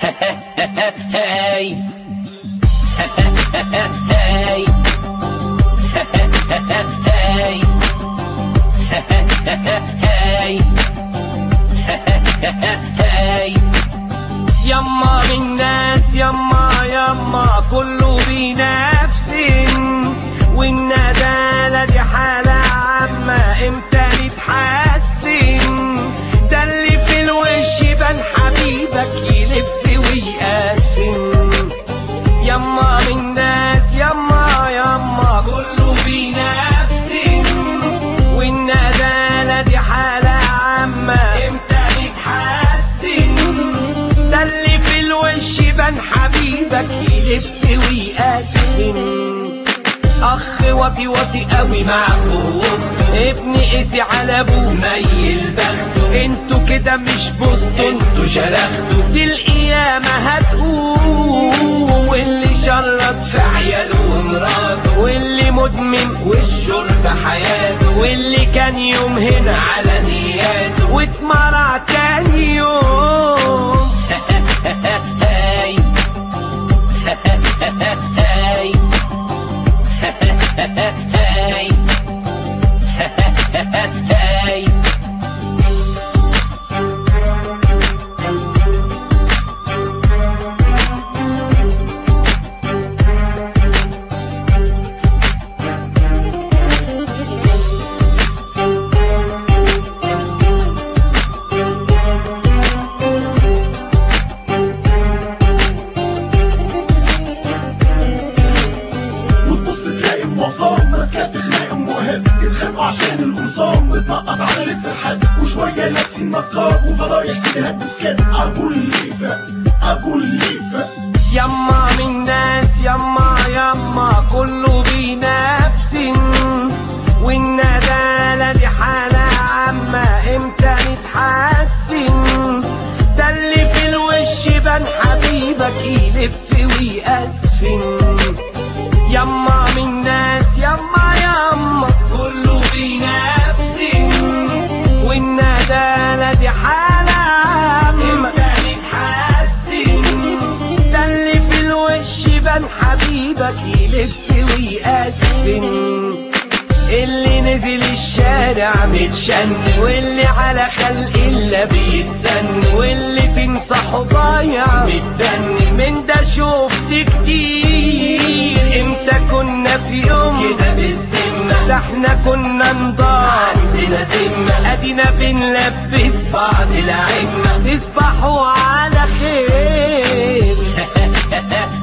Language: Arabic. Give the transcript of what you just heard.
hey. يما من ناس يما يما كله بنفس والندالة دي حالة عامة إمتى في الوش بان حبيبك يلف ويقسم أخ وفي وفي قوي مع خوف ابن قسي على ابوه ميل بخته أنتوا كده مش بوظتوا أنتوا شرختوا دي القيامة هتقوم واللي شرط في عياله ومراته. واللي مدمن والشرب حياته. واللي كان يوم هنا على نياته. واتمرع تاني يوم. وتبص تلاقي المصام ماسكة خناق مهم. يتخانقوا عشان القمصان متنقط على السرحان وشوية لابسين ماسكات وفضايح سيدها بتسكت أبو الليفة أبو الليفة يما من ناس يما يما. حالة عامة إمتى نتحسن ده اللي في الوش بان حبيبك يلف ويقسم اللي نزل الشارع متشن. واللي على خلق إلا بيتدن واللي تنصحه ضايع متدن. من ده شفت كتير إحنا كنا نضار عندنا ذمة ادينا بنلبس. بعض العمة تصبحوا على خير.